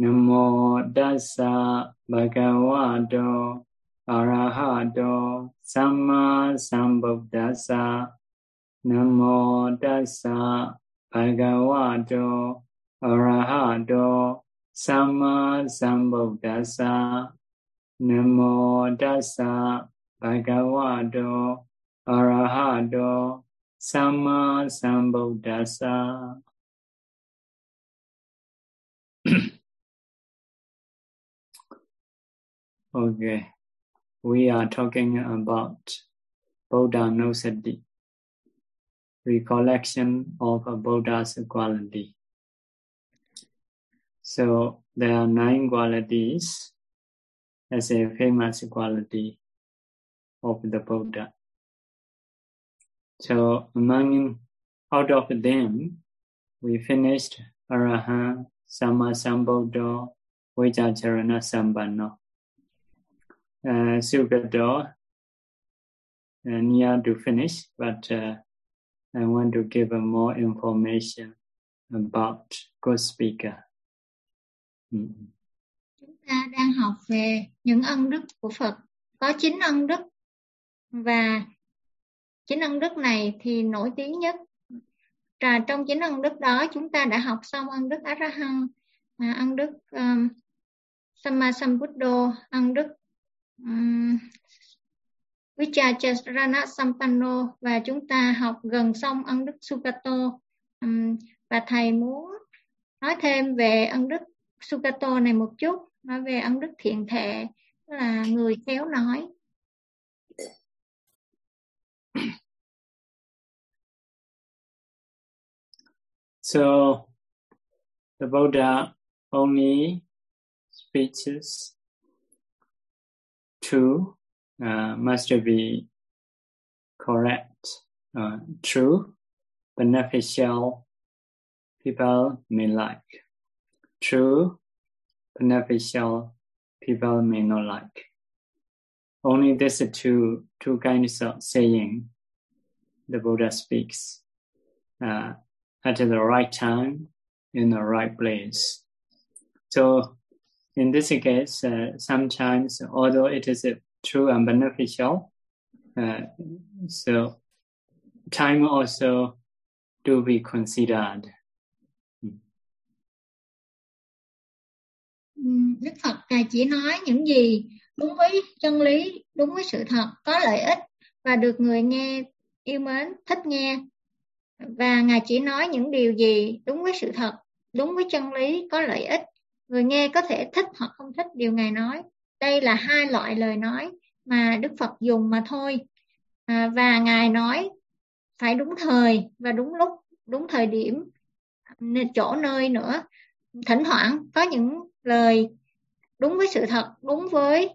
Nam Namo Dasa Bhagavato Arahato Samma Sambuddhasa Namo Dasa Bhagavato Arahato Samma Sambuddhasa Namo Dasa Bhagavato Arahato Samma Sambuddhasa Okay, we are talking about Buddha Nusati, recollection of a Buddha's quality. So there are nine qualities as a famous quality of the Buddha. So among out of them, we finished Arahant, Sama Sambuddha, Vajracharana Sambanno uh, Sugato uh, near to finish, but uh, I want to give more information about good speaker. Mm. Chúng ta đang học về những ân đức của Phật. Có chín ân đức và chín ân đức này thì nổi tiếng nhất. Và trong chín ân đức đó chúng ta đã học xong ân đức Arahant, à, ân đức um, Sammasambuddho, ân đức um, Vichacharana Sampanno và chúng ta học gần xong ân đức Sukato um, và thầy muốn nói thêm về ân đức Sukato này một chút nói về ân đức thiện thệ là người khéo nói. So the Buddha only speeches two uh, must be correct, uh, true, beneficial, people may like. True, beneficial, people may not like. Only these two, two kinds of saying the Buddha speaks uh, at the right time, in the right place. So in this case, uh, sometimes, although it is uh, true and beneficial, uh, so time also to be considered. Hmm. Ừ, Đức Phật Ngài chỉ nói những gì đúng với chân lý, đúng với sự thật, có lợi ích và được người nghe yêu mến, thích nghe. Và Ngài chỉ nói những điều gì đúng với sự thật, đúng với chân lý, có lợi ích người nghe có thể thích hoặc không thích điều ngài nói. Đây là hai loại lời nói mà đức phật dùng mà thôi. À, và ngài nói phải đúng thời và đúng lúc đúng thời điểm chỗ nơi nữa. Thỉnh thoảng có những lời đúng với sự thật đúng với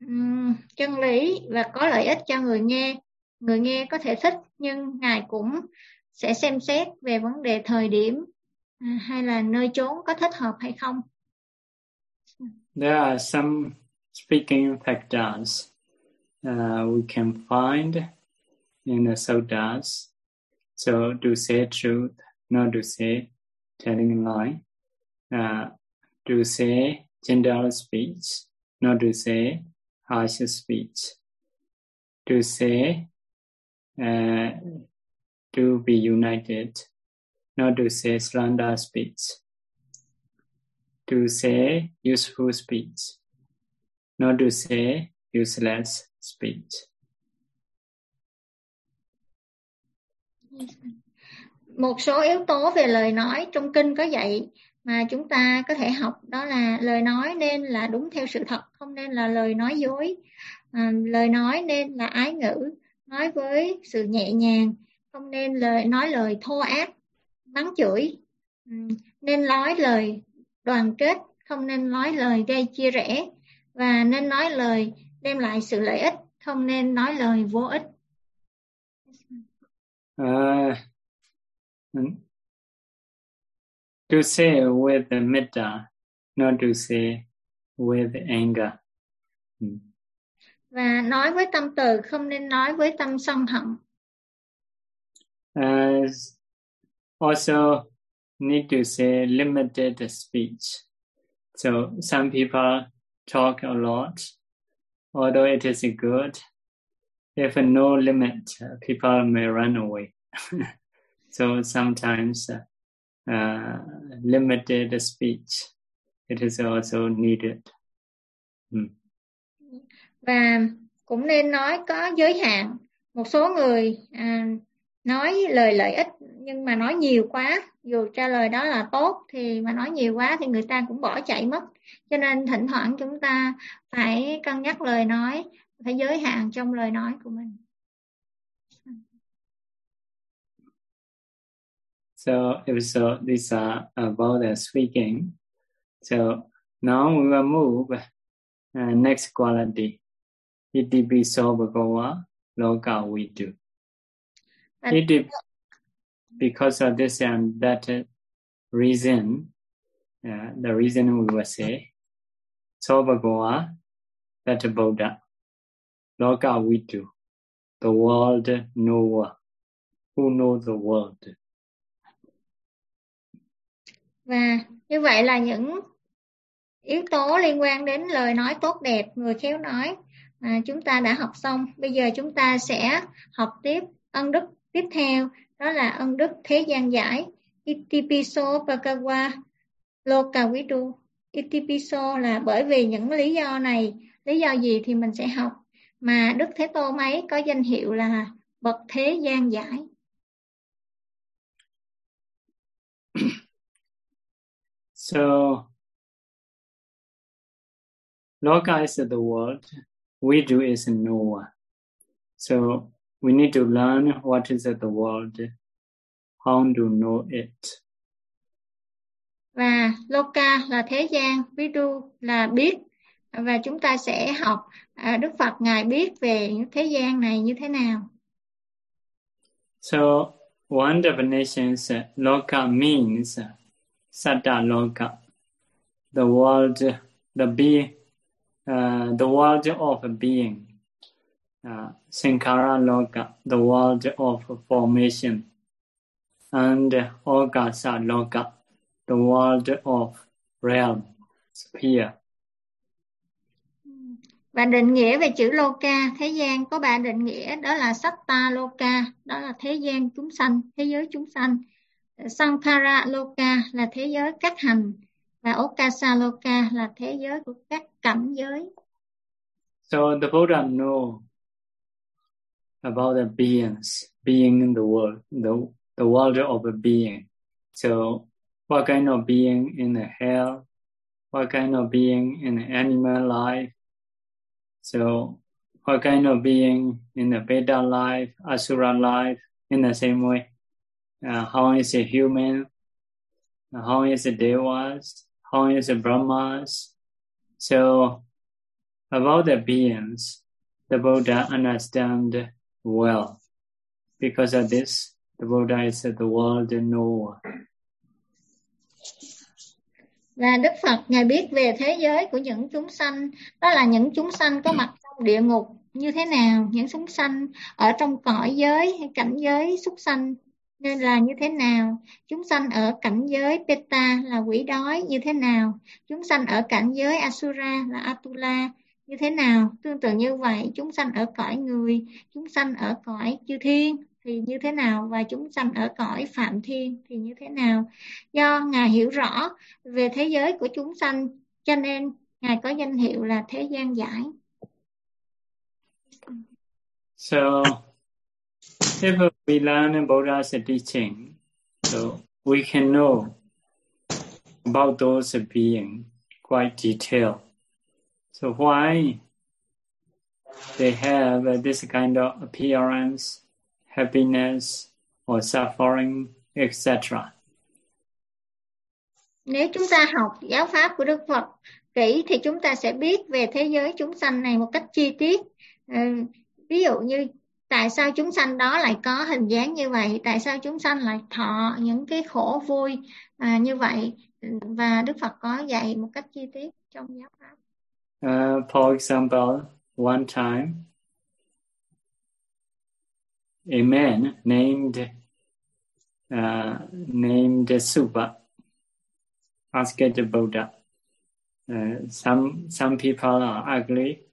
um, chân lý và có lợi ích cho người nghe. Người nghe có thể thích nhưng ngài cũng sẽ xem xét về vấn đề thời điểm à, hay là nơi chốn có thích hợp hay không there are some speaking factors uh, we can find in the sutras. So to say truth, not to say telling lie, uh, to say gentle speech, not to say harsh speech, to say uh, to be united, not to say slander speech to say useful speech, not to say useless speech. Một số yếu tố về lời nói trong kinh có dạy mà chúng ta có thể học đó là lời nói nên là đúng theo sự thật, không nên là lời nói dối. À, lời nói nên là ái ngữ, nói với sự nhẹ nhàng, không nên lời nói lời thô ác, mắng chửi. Ừ, nên nói lời đoàn kết không nên nói lời gây chia rẽ và nên nói lời đem lại sự lợi ích không nên nói lời vô ích. Uh, to say with the metta not to say with anger. Hmm. và nói với tâm từ không nên nói với tâm sân hận. Uh, also need to say limited speech. So some people talk a lot, although it is good. If no limit, people may run away. so sometimes uh, limited speech, it is also needed. Mm. Và cũng nên nói có giới hạn. Một số người uh, nói lời lợi ích nhưng mà nói nhiều quá dù trả lời đó là tốt thì mà nói nhiều quá thì người ta cũng bỏ chạy mất cho nên thỉnh thoảng chúng ta phải cân nhắc lời nói phải giới hạn trong lời nói của mình So episode so, these are about the speaking. So now we will move uh, next quality. Itipi so bhagawa loka we do. It, because of this and that reason, uh, the reason we will say, Sobhagoa, that Buddha, Loka we do, the world knower, who knows the world. Và như vậy là những yếu tố liên quan đến lời nói tốt đẹp, người khéo nói mà chúng ta đã học xong. Bây giờ chúng ta sẽ học tiếp ân đức tiếp theo đó là ân đức thế gian giải Itipiso Bhagawa Lokavidu Itipiso là bởi vì những lý do này lý do gì thì mình sẽ học. Mà Đức Thế Tôn ấy có danh hiệu là bậc thế gian giải. So Loka is the world, we do is Noah. So we need to learn what is the world, how to know it. Và Loka là thế gian, Vidu là biết và chúng ta sẽ học Đức Phật ngài biết về thế gian này như thế nào. So one definition is Loka means Satta Loka, the world, the be, uh, the world of being. Uh, Sankara Loka, the world of formation, and Ogasa Loka, the world of realm, sphere. Và định nghĩa về chữ Loka, thế gian có ba định nghĩa, đó là Satta Loka, đó là thế gian chúng sanh, thế giới chúng sanh. Sankara Loka là thế giới các hành, và Okasa Loka là thế giới của các cảnh giới. So the Buddha know about the beings, being in the world, the, the world of a being. So what kind of being in the hell, what kind of being in the animal life. So what kind of being in the beta life, asura life, in the same way. Uh, how is a human? How is a devas? How is a brahmas? So about the beings, the Buddha understand well. Because of this, the Buddha is the world knower. Là Đức Phật Ngài biết về thế giới của những chúng sanh, đó là những chúng sanh có mặt trong địa ngục như thế nào, những chúng sanh ở trong cõi giới hay cảnh giới súc sanh nên là như thế nào, chúng sanh ở cảnh giới Peta là quỷ đói như thế nào, chúng sanh ở cảnh giới Asura là Atula như thế nào? Tương tự như vậy, chúng sanh ở cõi người, chúng sanh ở cõi chư thiên thì như thế nào? Và chúng sanh ở cõi phạm thiên thì như thế nào? Do ngài hiểu rõ về thế giới của chúng sanh, cho nên ngài có danh hiệu là thế gian giải. So, if we learn Buddha's teaching, so we can know about those being quite detailed. So why they have this kind of appearance, happiness or suffering, etc. Nếu chúng ta học giáo pháp của Đức Phật kỹ thì chúng ta sẽ biết về thế giới chúng sanh này một cách chi tiết. Uh, ví dụ như tại sao chúng sanh đó lại có hình dáng như vậy, tại sao chúng sanh lại thọ những cái khổ vui à, như vậy và Đức Phật có dạy một cách chi tiết trong giáo pháp. Uh, for example, one time, a man named uh, named Suba asked the Buddha, Uh, some some people are ugly,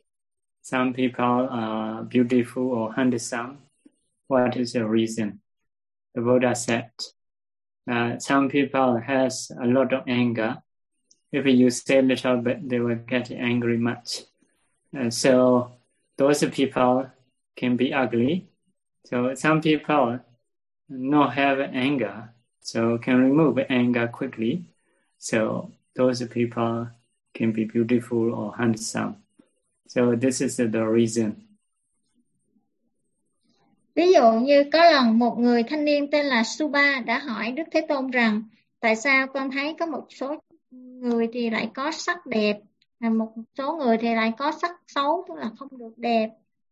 some people are beautiful or handsome. What is the reason? The Buddha said, uh, some people has a lot of anger. If you say little bit, they will get angry much. Uh, so those people can be ugly. So some people not have anger, so can remove anger quickly. So those people can be beautiful or handsome. So this is the reason. Ví dụ như có lần một người thanh niên tên là Suba đã hỏi Đức Thế Tôn rằng tại sao con thấy có một số người thì lại có sắc đẹp, một số người thì lại có sắc xấu, tức là không được đẹp,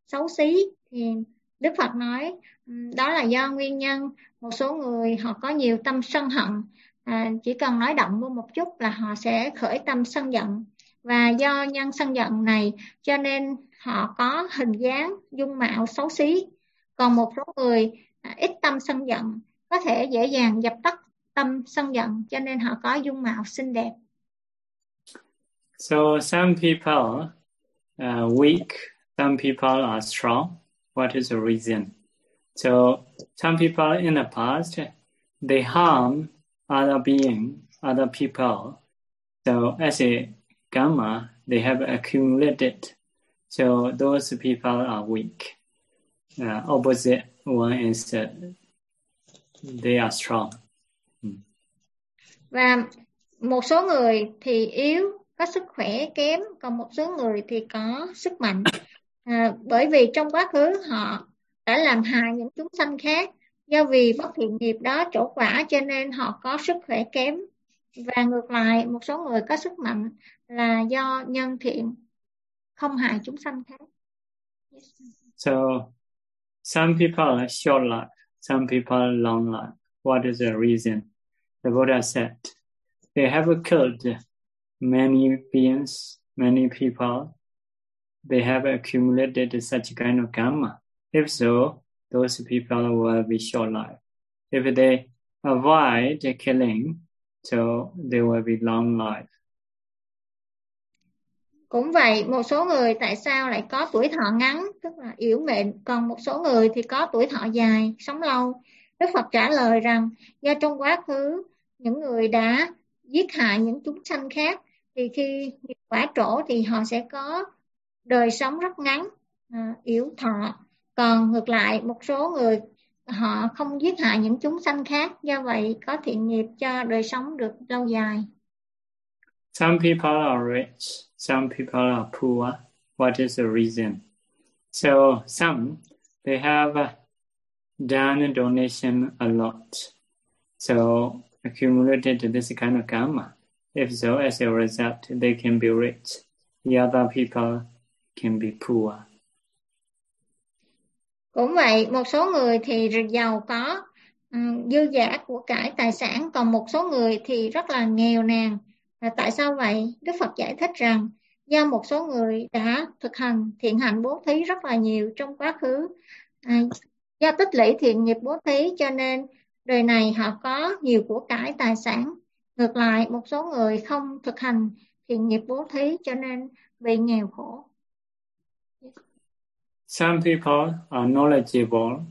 xấu xí. Thì Đức Phật nói đó là do nguyên nhân. Một số người họ có nhiều tâm sân hận, à, chỉ cần nói động vô một chút là họ sẽ khởi tâm sân giận. Và do nhân sân giận này cho nên họ có hình dáng dung mạo xấu xí. Còn một số người à, ít tâm sân giận có thể dễ dàng dập tắt tâm sân giận cho nên họ có dung mạo xinh đẹp So some people are weak, some people are strong. What is the reason? So some people in the past they harm other being, other people. So as a gamma, they have accumulated. So those people are weak. Uh, opposite one is uh, they are strong. Và một số người thì yếu, có sức khỏe kém, còn một số người thì có sức mạnh. À, bởi vì trong quá khứ họ đã làm hại những chúng sanh khác do vì bất thiện nghiệp đó trổ quả cho nên họ có sức khỏe kém và ngược lại một số người có sức mạnh là do nhân thiện không hại chúng sanh khác. So some people are short life, some people are long life. What is the reason? The Buddha said they have killed many beings, many people. They have accumulated such kind of karma. If so, those people will be short life. If they avoid killing, so they will be long life. Cũng vậy, một số người tại sao lại có tuổi thọ ngắn, tức là yếu mệnh, còn một số người thì có tuổi thọ dài, sống lâu. Đức Phật trả lời rằng, do trong quá khứ, những người đã giết hại những chúng sanh khác, thì khi nghiệp quả trổ thì họ sẽ có đời sống rất ngắn, à, yếu thọ. Còn ngược lại, một số người họ không giết hại những chúng sanh khác, do vậy có thiện nghiệp cho đời sống được lâu dài. Some people are rich, some people are poor. What is the reason? So some they have done donation a lot, so accumulated this kind of karma. If so, as a result, they can be rich. The other people can be poor. Cũng vậy, một số người thì giàu có, ừ, dư giả của cải tài sản, còn một số người thì rất là nghèo nàn. Tại sao vậy? Đức Phật giải thích rằng do một số người đã thực hành thiện hạnh bố thí rất là nhiều trong quá khứ. À, do tích lũy thiện nghiệp bố thí cho nên đời này họ có nhiều của cải tài sản. Ngược lại, một số người không thực hành thiện nghiệp bố thí cho nên bị nghèo khổ. Some people are knowledgeable,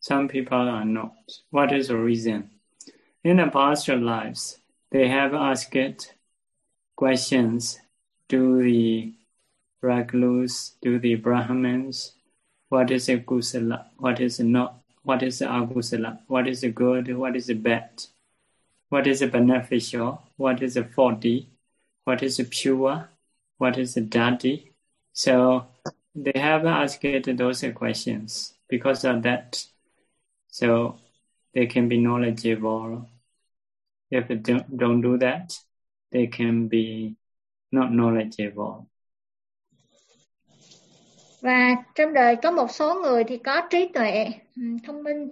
some people are not. What is the reason? In the past lives, they have asked questions to the recluse, to the Brahmins, what is a kusala, what is not, what is the agusala, what is the good, what is the bad, what is the beneficial, what is the faulty, what is the pure, what is the dirty. So they have asked those questions because of that. So they can be knowledgeable. If they don't, don't do that, they can be not knowledgeable. Và trong đời có một số người thì có trí tuệ, ừ, thông minh,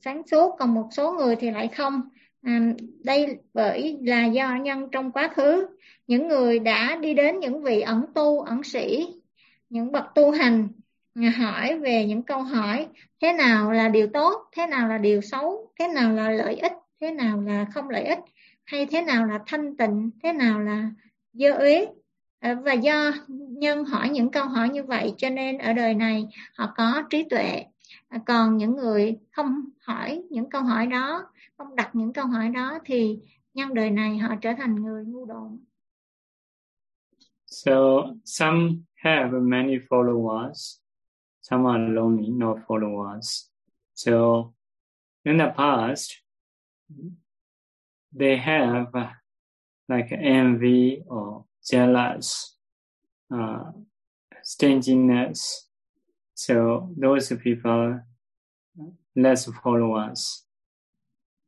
sáng suốt, còn một số người thì lại không. À, đây bởi là do nhân trong quá khứ, những người đã đi đến những vị ẩn tu, ẩn sĩ những bậc tu hành à, hỏi về những câu hỏi thế nào là điều tốt thế nào là điều xấu thế nào là lợi ích thế nào là không lợi ích hay thế nào là thanh tịnh thế nào là dơ uế À, và do nhân hỏi những câu hỏi như vậy cho nên ở đời này họ có trí tuệ à, còn những người không hỏi những câu hỏi đó không đặt những câu hỏi đó thì nhân đời này họ trở thành người ngu độn So some have many followers, some are lonely, no followers. So in the past, they have like envy or jealous, uh, stinginess. So those people less followers.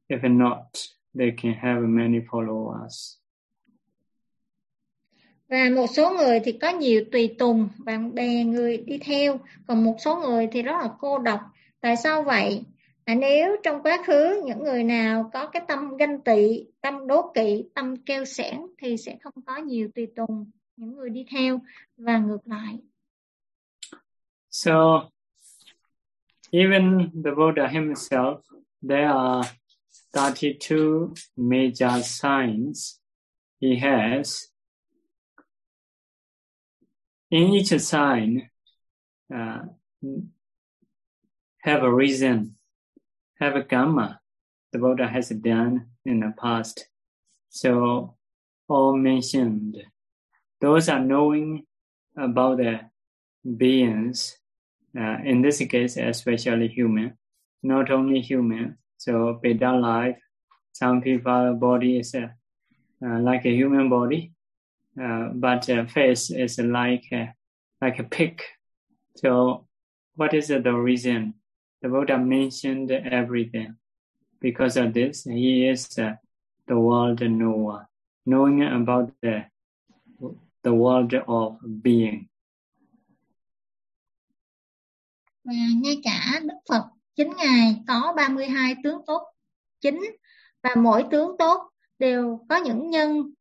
If not, they can have many followers. Và một số người thì có nhiều tùy tùng, bạn bè người đi theo, còn một số người thì rất là cô độc. Tại sao vậy? À, nếu trong quá khứ những người nào có cái tâm ganh tị, tâm đố kỵ, tâm keo sẻn thì sẽ không có nhiều tùy tùng, những người đi theo và ngược lại. So even the Buddha himself, there are 32 major signs he has. In each sign, uh, have a reason have a karma the Buddha has done in the past. So all mentioned, those are knowing about the beings, uh, in this case, especially human, not only human. So Veda life, some people body is uh, uh, like a human body, uh, but uh, face is like like a pig. So what is the reason? The Buddha mentioned everything. Because of this, he is uh, the world knower, knowing about the, the world of being. Và ngay cả Đức Phật chính Ngài có 32 tướng tốt chính và mỗi tướng tốt đều có những nhân,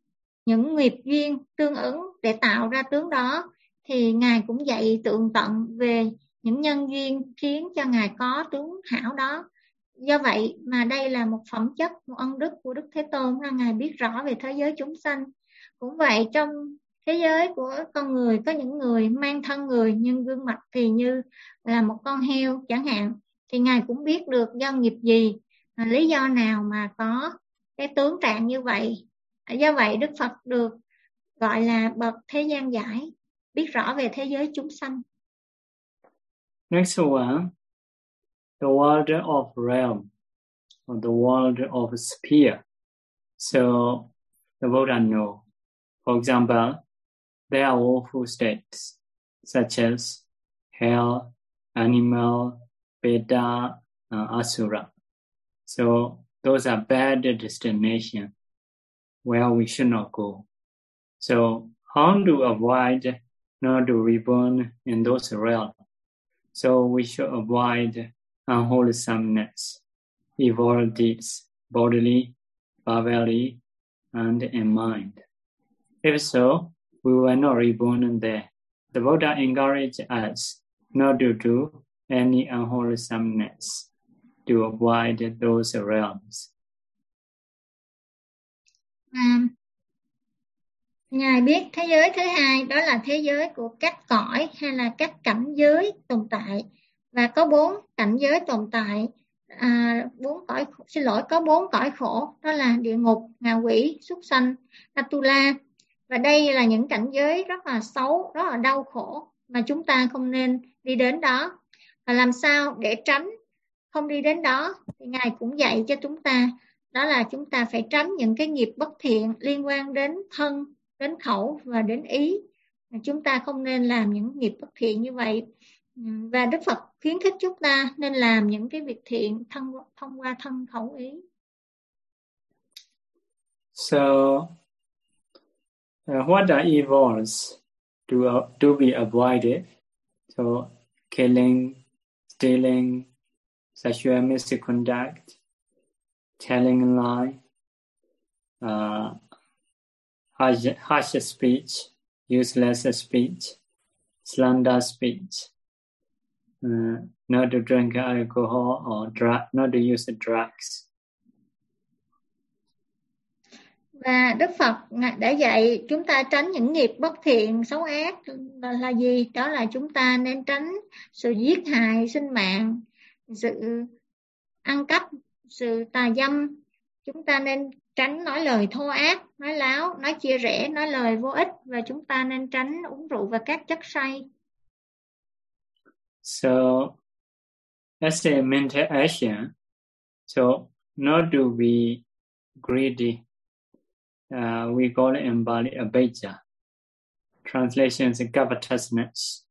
những nghiệp duyên tương ứng để tạo ra tướng đó thì Ngài cũng dạy tượng tận về những nhân duyên khiến cho ngài có tướng hảo đó. Do vậy mà đây là một phẩm chất, một ân đức của đức thế tôn là ngài biết rõ về thế giới chúng sanh. Cũng vậy trong thế giới của con người có những người mang thân người nhưng gương mặt thì như là một con heo chẳng hạn, thì ngài cũng biết được do nghiệp gì à, lý do nào mà có cái tướng trạng như vậy. Do vậy đức phật được gọi là bậc thế gian giải, biết rõ về thế giới chúng sanh. Next one, the world of realm, or the world of sphere. So the Buddha know. For example, there are awful states such as hell, animal, beta, uh, asura. So those are bad destination where we should not go. So how to avoid not to reborn in those realms? So we should avoid unwholesomeness, evil deeds, bodily, verbally, and in mind. If so, we were not reborn there. The Buddha encouraged us not to do any unwholesomeness to avoid those realms. Um, Ngài biết thế giới thứ hai đó là thế giới của các cõi hay là các cảnh giới tồn tại. Và có bốn cảnh giới tồn tại. À, bốn cõi xin lỗi có bốn cõi khổ đó là địa ngục, ngạ quỷ, súc sanh, atula. Và đây là những cảnh giới rất là xấu, rất là đau khổ mà chúng ta không nên đi đến đó. Và làm sao để tránh không đi đến đó? Thì ngài cũng dạy cho chúng ta đó là chúng ta phải tránh những cái nghiệp bất thiện liên quan đến thân đến khẩu và đến ý chúng ta không nên làm những nghiệp bất thiện như vậy và Đức Phật khuyến khích chúng ta nên làm những cái việc thiện thông thông qua thân khẩu ý. So, uh, what are evils to uh, to be avoided? So, killing, stealing, sexual misconduct, telling a lie, uh, harsh, harsh speech, useless speech, slander speech, uh, not to drink alcohol or drug, not to use drugs. và Đức Phật đã dạy chúng ta tránh những nghiệp bất thiện xấu ác. Là, là gì? Đó là chúng ta nên tránh sự giết hại sinh mạng sự ăn cắp sự tà dâm. Chúng ta nên tránh nói lời thô ác nói láo nói chia rẽ nói lời vô ích và chúng ta nên tránh uống rượu và các chất say. So as a mental action. So not to be greedy. Uh, we call it in Bali abeja. Translation is covetousness.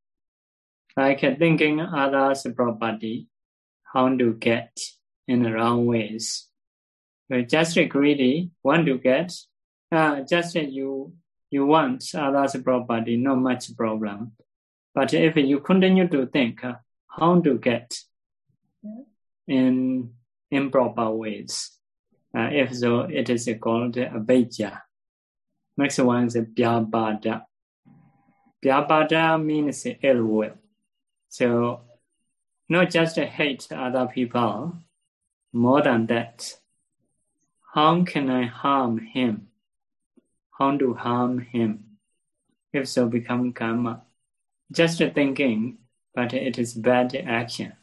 Like thinking others property how to get in the wrong ways. Just greedy, want to get, uh, just you you want others' property, not much problem. But if you continue to think uh, how to get in improper ways, uh, if so, it is called abhijja. Next one is vyabhada. Vyabhada means ill will. So, not just hate other people, more than that, how can I harm him? How to harm him? If so, become karma. Just thinking, but it is bad action.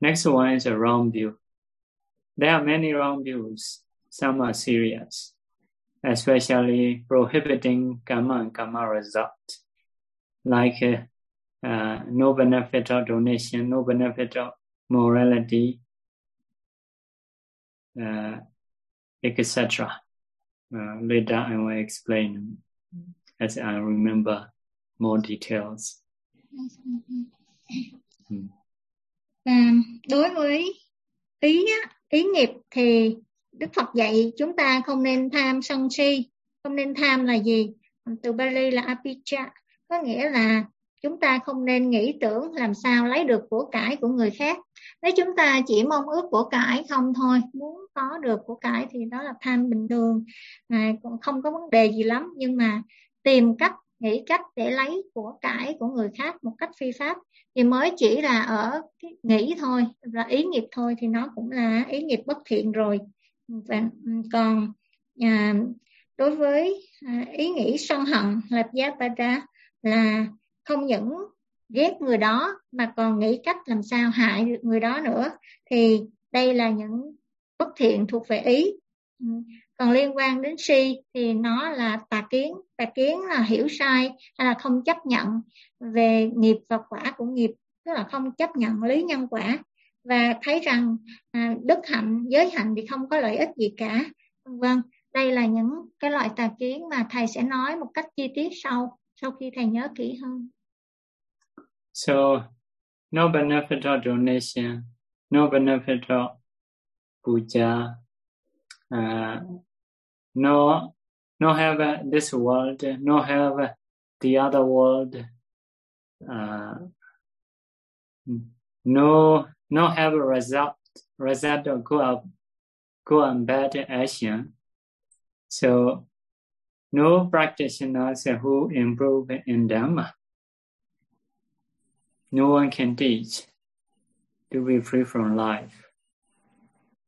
Next one is a wrong view. There are many wrong views. Some are serious, especially prohibiting karma and karma result, like uh, no benefit of donation, no benefit of morality, uh, etc. Uh, later I will explain as I remember more details. Hmm. Đối với ý ý nghiệp thì Đức Phật dạy chúng ta không nên tham sân si, không nên tham là gì? Từ Bali là apicca có nghĩa là chúng ta không nên nghĩ tưởng làm sao lấy được của cải của người khác. Nếu chúng ta chỉ mong ước của cải không thôi muốn có được của cải thì đó là tham bình thường. À, không có vấn đề gì lắm nhưng mà tìm cách nghĩ cách để lấy của cải của người khác một cách phi pháp thì mới chỉ là ở cái nghĩ thôi là ý nghiệp thôi thì nó cũng là ý nghiệp bất thiện rồi. Và ừ, còn à, đối với à, ý nghĩ sân hận lập giá pada là không những ghét người đó mà còn nghĩ cách làm sao hại được người đó nữa thì đây là những bất thiện thuộc về ý. Ừ. Còn liên quan đến si thì nó là tà kiến tà kiến là hiểu sai hay là không chấp nhận về nghiệp và quả của nghiệp tức là không chấp nhận lý nhân quả. Và thấy rằng à, đức hạnh giới hạnh thì không có lợi ích gì cả. Vâng đây là những cái loại tà kiến mà thầy sẽ nói một cách chi tiết sau sau khi thầy nhớ kỹ hơn So, no benefit of donation, no benefit of puja, uh, no, no have this world, no have the other world, uh, no, no have a result, result of good, good and bad action. So, no practitioners who improve in Dhamma. No one can teach to be free from life.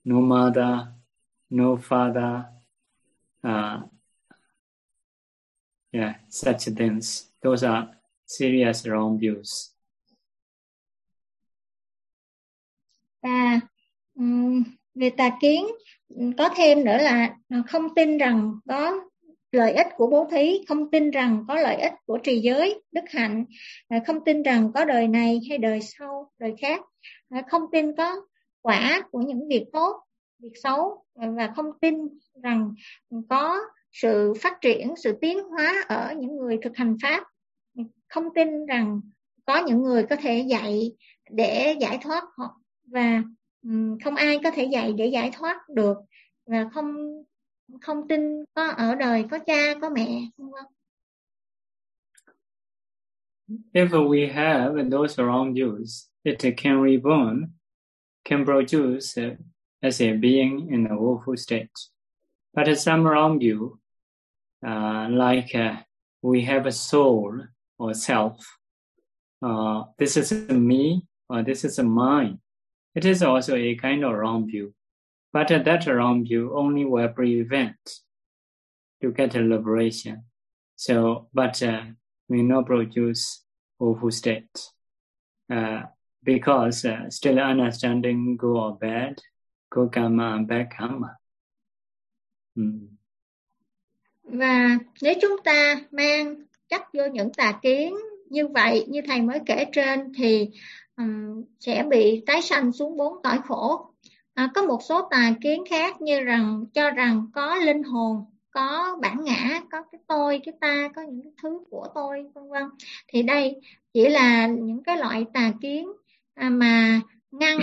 No mother, no father, uh, yeah, such things. Those are serious wrong views. À, um, về tà kiến có thêm nữa là không tin rằng có lợi ích của bố thí, không tin rằng có lợi ích của trì giới, đức hạnh. À, không tin rằng có đời này hay đời sau, đời khác. À, không tin có quả của những việc tốt, việc xấu. À, và không tin rằng có sự phát triển, sự tiến hóa ở những người thực hành pháp. Không tin rằng có những người có thể dạy để giải thoát họ. Và không ai có thể dạy để giải thoát được. Và không không tin có ở đời có cha có mẹ không vâng. không If we have those around views, it can reborn, can produce as a being in a woeful state. But some around view, uh, like uh, we have a soul or self, uh, this is me or this is mine, it is also a kind of wrong view. But that wrong view only will prevent to get a liberation. So, but uh, may not produce awful state uh, because uh, still understanding good or bad, good karma and bad karma. Mm. Và nếu chúng ta mang chấp vô những tà kiến như vậy, như thầy mới kể trên thì um, sẽ bị tái sanh xuống bốn cõi khổ. À, có một số tà kiến khác như rằng cho rằng có linh hồn có bản ngã có cái tôi cái ta có những cái thứ của tôi vân vân. Thì đây chỉ là những cái loại tà kiến à, mà ngăn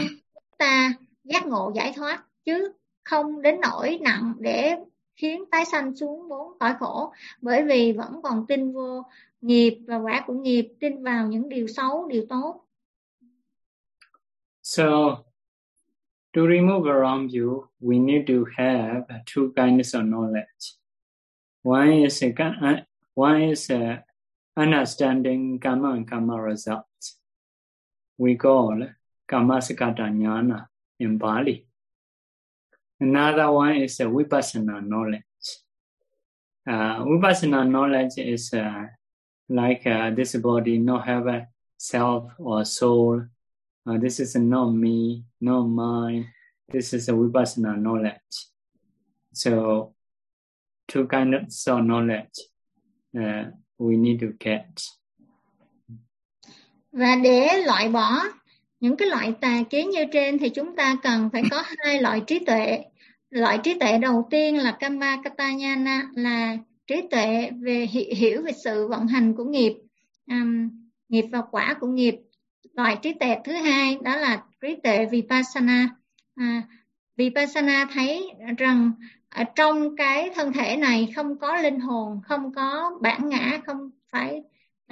ta giác ngộ giải thoát chứ không đến nỗi nặng để khiến tái sanh xuống bốn cõi khổ. Bởi vì vẫn còn tin vô nghiệp và quả của nghiệp tin vào những điều xấu điều tốt. So to remove around you we need to have two kinds of knowledge One is a, one is a understanding karma and karma results. We call karma jnana in Bali. Another one is a vipassana knowledge. Uh, vipassana knowledge is uh, like uh, this body not have a self or soul. Uh, this is not me, not mine. This is a vipassana knowledge. So two kinds of knowledge uh, we need to get. Và để loại bỏ những cái loại tà kiến như trên thì chúng ta cần phải có hai loại trí tuệ. Loại trí tuệ đầu tiên là Kama Katayana là trí tuệ về hiểu về sự vận hành của nghiệp, um, nghiệp và quả của nghiệp. Loại trí tuệ thứ hai đó là trí tuệ Vipassana. À, Vipassana thấy rằng ở trong cái thân thể này không có linh hồn không có bản ngã không phải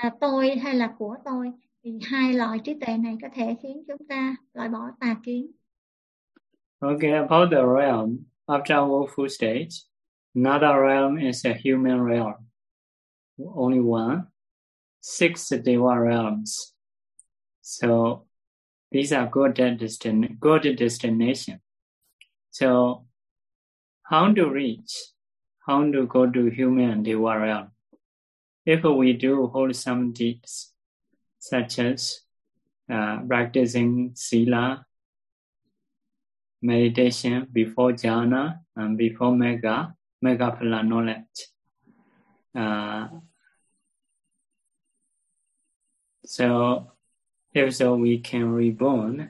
là tôi hay là của tôi thì hai loại trí tuệ này có thể khiến chúng ta loại bỏ tà kiến Okay, about the realm, after woeful stage, another realm is a human realm. Only one. Six Deva realms. So these are good, destin- good destination. So how to reach, how to go to human deva realm. If we do wholesome deeds, such as uh, practicing sila, meditation before jhana and before mega, mega phala knowledge. Uh, so, if so, we can reborn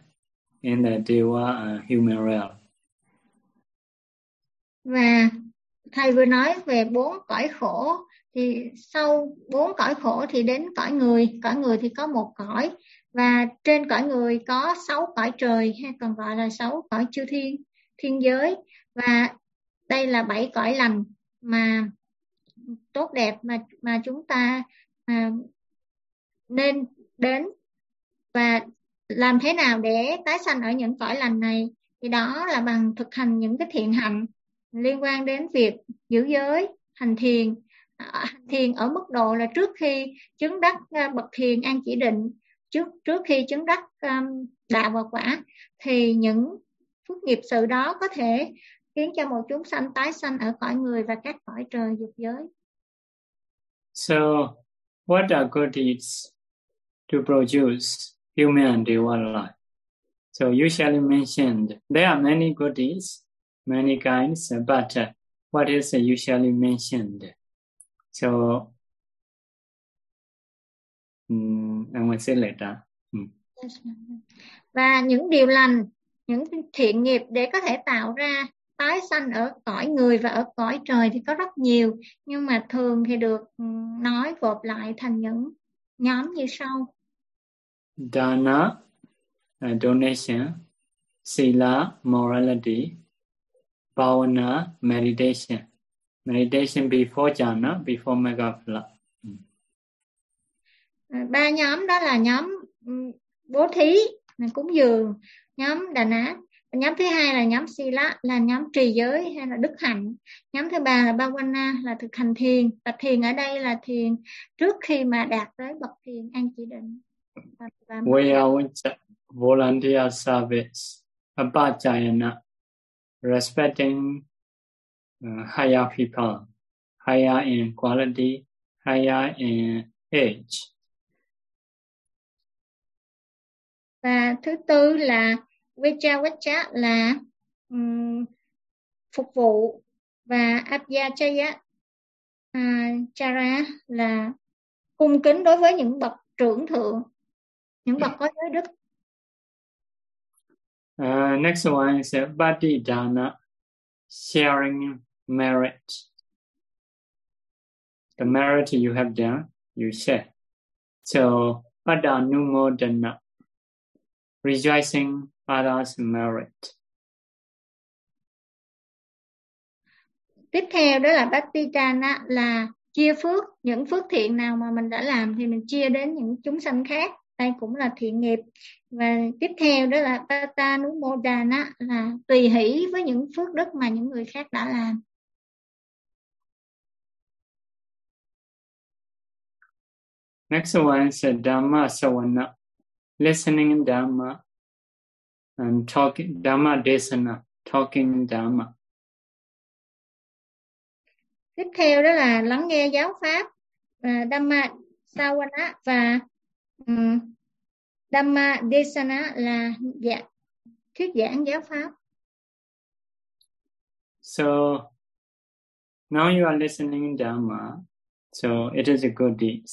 in the deva and uh, human realm. và thầy vừa nói về bốn cõi khổ thì sau bốn cõi khổ thì đến cõi người cõi người thì có một cõi và trên cõi người có sáu cõi trời hay còn gọi là sáu cõi chư thiên thiên giới và đây là bảy cõi lành mà tốt đẹp mà mà chúng ta à, nên đến và làm thế nào để tái sanh ở những cõi lành này? Thì đó là bằng thực hành những cái thiện hạnh liên quan đến việc giữ giới hành thiền. À, hành thiền ở mức độ là trước khi chứng đắc à, bậc thiền an chỉ định trước trước khi chứng đắc um, đạo và quả thì những phước nghiệp sự đó có thể khiến cho một chúng sanh tái sanh ở cõi người và các cõi trời dục giới. So, what are good deeds to produce? Human and divine life? So usually mentioned, there are many goodies, many kinds, but uh, what is usually mentioned? So, um, I will say later. Mm. Ừ. Và những điều lành, những thiện nghiệp để có thể tạo ra tái sanh ở cõi người và ở cõi trời thì có rất nhiều, nhưng mà thường thì được ừ, nói gộp lại thành những nhóm như sau. Dana, uh, donation, sila, morality, Bhavana meditation. Meditation before jhana, before megaphala. À, ba nhóm đó là nhóm bố thí, cúng dường, nhóm đà ná. Nhóm thứ hai là nhóm sila, là nhóm trì giới hay là đức hạnh. Nhóm thứ ba là bhavana, là thực hành thiền. Và thiền ở đây là thiền trước khi mà đạt tới bậc thiền an chỉ định. Và, và volunteer service, apachayana, respecting uh, higher people higher in quality, higher in age. Và thứ tư là Vecha Vecha là um, phục vụ và Abhyachaya uh, Chara là cung kính đối với những bậc trưởng thượng, những bậc có giới đức. Uh, next one is uh, Dana, sharing merit. The merit you have done, you share. So, Padanumodana, rejoicing others' merit. Tiếp theo đó là Bhattitana là chia phước, những phước thiện nào mà mình đã làm thì mình chia đến những chúng sanh khác đây cũng là thiện nghiệp và tiếp theo đó là Patanumodana là tùy hỷ với những phước đức mà những người khác đã làm Next one is Dhamma Sawana, listening Dhamma and talking Dhamma Desana, talking Dhamma. Tiếp theo đó là lắng nghe giáo pháp và Dhamma Sawana và Dhamma Desana là dạ, thuyết giảng giáo pháp. So now you are listening Dhamma, so it is a good deed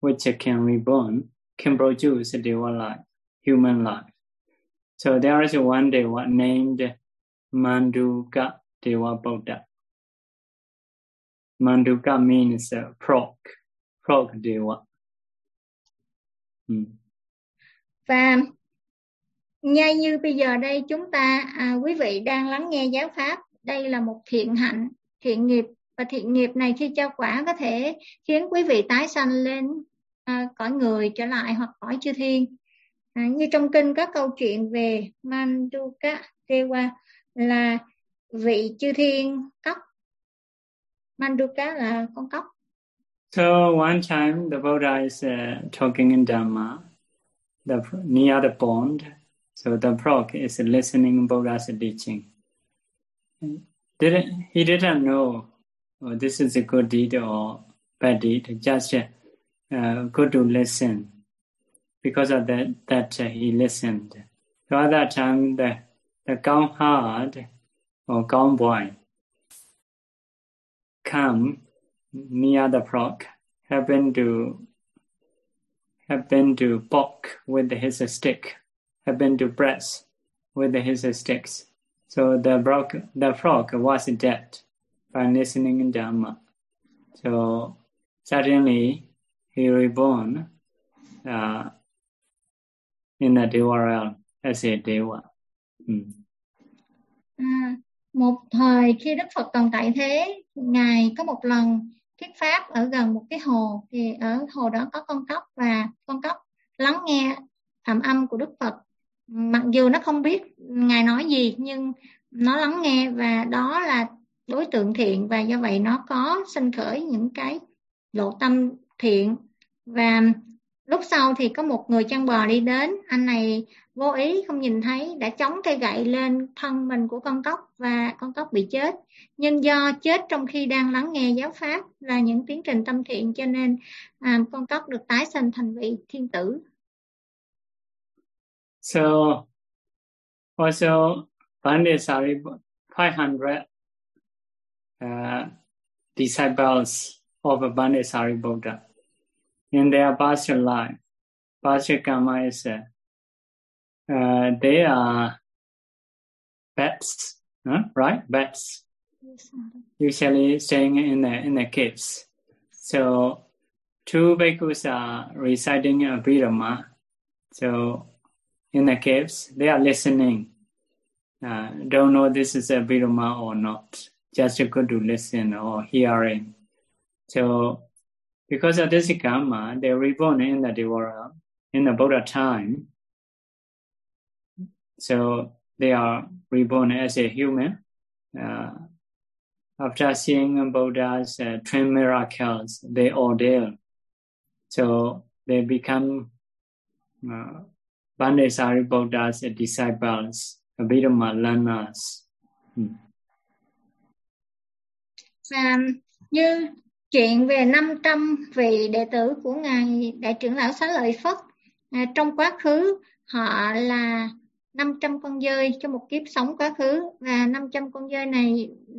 which can reborn, can produce Deva life, human life. So there is one Deva named Manduka Deva Buddha. Manduka means uh, frog, frog Deva. Ừ. Và ngay như bây giờ đây chúng ta à, quý vị đang lắng nghe giáo pháp đây là một thiện hạnh thiện nghiệp. Và thiện nghiệp này khi cho quả có thể khiến quý vị tái sanh lên à, cõi người trở lại hoặc cõi chư thiên. À, như trong kinh có câu chuyện về Manduka Dewa là vị chư thiên cóc Manduka là con cóc So one time the Buddha is uh, talking in Dhamma, the, near the pond. So the frog is listening Buddha's teaching. Didn't he didn't know oh, this is a good deed or bad deed, just uh, good to listen. Because of that, that uh, he listened. So at that time, the the gone hard or gone boy come near the frog happened to happened to poke with his stick, happened to press with his sticks. So the frog, the frog was dead by listening Dhamma. So suddenly he reborn uh, in the Deva realm as a Deva. Mm. À, một thời khi Đức Phật còn tại thế, ngài có một lần thuyết pháp ở gần một cái hồ, thì ở hồ đó có con cóc và con cóc lắng nghe phạm âm của Đức Phật. Mặc dù nó không biết ngài nói gì, nhưng nó lắng nghe và đó là đối tượng thiện và do vậy nó có sinh khởi những cái lộ tâm thiện. Và lúc sau thì có một người chăn bò đi đến. Anh này vô ý không nhìn thấy đã chống cây gậy lên thân mình của con cóc và con cóc bị chết. Nhưng do chết trong khi đang lắng nghe giáo pháp là những tiến trình tâm thiện cho nên à, con cóc được tái sinh thành vị thiên tử. So also Pandesari 500 uh, disciples of Pandesari Buddha in their past life past karma is uh, uh, they are bats, huh? right? Bats. Usually staying in the in the caves. So two bhikkhus are reciting a Abhidhamma. So in the caves, they are listening. Uh, don't know this is a Abhidhamma or not. Just good to listen or hearing. So because of this karma, they are reborn in the Devara in the Buddha time. So they are reborn as a human. Uh, after seeing Buddha's uh, twin miracles, they ordeal. So they become uh, Bandesari Buddha's disciples, Abhidhamma learners. Hmm. Và như chuyện về 500 vị đệ tử của ngài đại trưởng lão xá lợi phất à, trong quá khứ họ là 500 con dơi trong một kiếp sống quá khứ và 500 con dơi này ừ,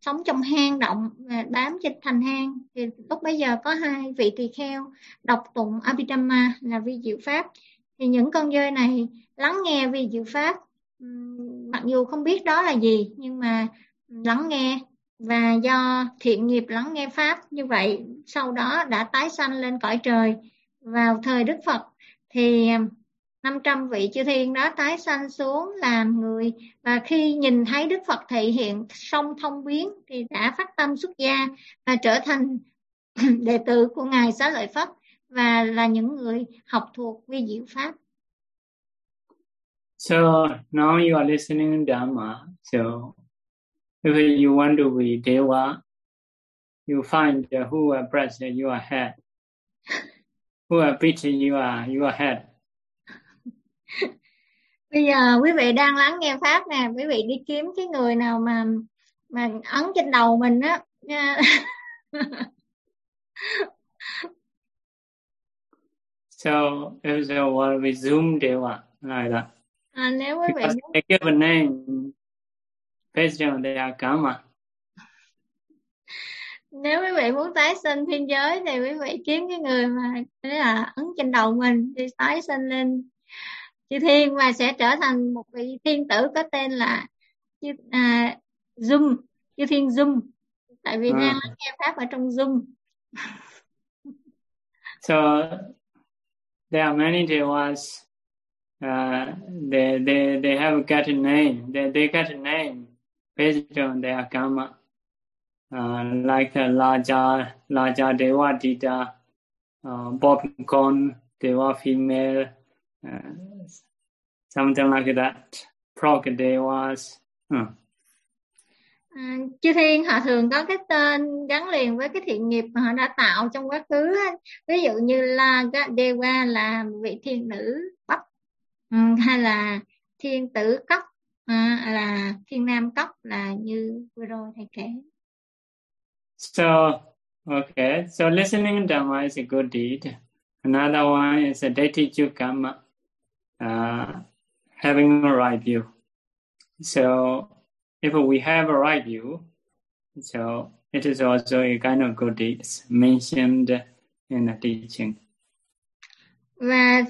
sống trong hang động và bám trên thành hang. Thì lúc bấy giờ có hai vị tỳ kheo đọc tụng Abhidhamma là vi diệu pháp. Thì những con dơi này lắng nghe vi diệu pháp ừ, mặc dù không biết đó là gì nhưng mà lắng nghe và do thiện nghiệp lắng nghe pháp, như vậy sau đó đã tái sanh lên cõi trời, vào thời Đức Phật, thì à, 500 vị chư thiên đó tái sanh xuống làm người và khi nhìn thấy Đức Phật thị hiện song thông biến thì đã phát tâm xuất gia và trở thành đệ tử của Ngài Xá Lợi Phất và là những người học thuộc vi diệu pháp. So now you are listening Dhamma. So if you want to be Deva, you find who are breast your head, who are beating your your head. bây giờ quý vị đang lắng nghe pháp nè quý vị đi kiếm cái người nào mà mà ấn trên đầu mình á. So if there were we zoom deva like that. À, nếu quý vị muốn... they give a name based on their karma nếu quý vị muốn tái sinh thiên giới thì quý vị kiếm cái người mà thế là ấn trên đầu mình đi tái sinh lên chư thiên và sẽ trở thành một vị thiên tử có tên là chư à, Zoom chư thiên Zoom tại vì à. đang nghe pháp ở trong Zoom so there are many devas uh, they they they have got a name. They they got a name based on their karma uh, like the Laja Laja Deva Dita uh, Popcorn Deva female uh, something like that. Prog Devas. Uh. À, chư thiên họ thường có cái tên gắn liền với cái thiện nghiệp mà họ đã tạo trong quá khứ ví dụ như là deva là vị thiên nữ bắp ừ, hay là thiên tử cốc à, là thiên nam cốc là như vừa rồi thầy kể so okay so listening Dhamma is a good deed another one is a deity chukama uh, having a right view. So if we have a right view, so it is also a kind of good deeds mentioned in the teaching. Và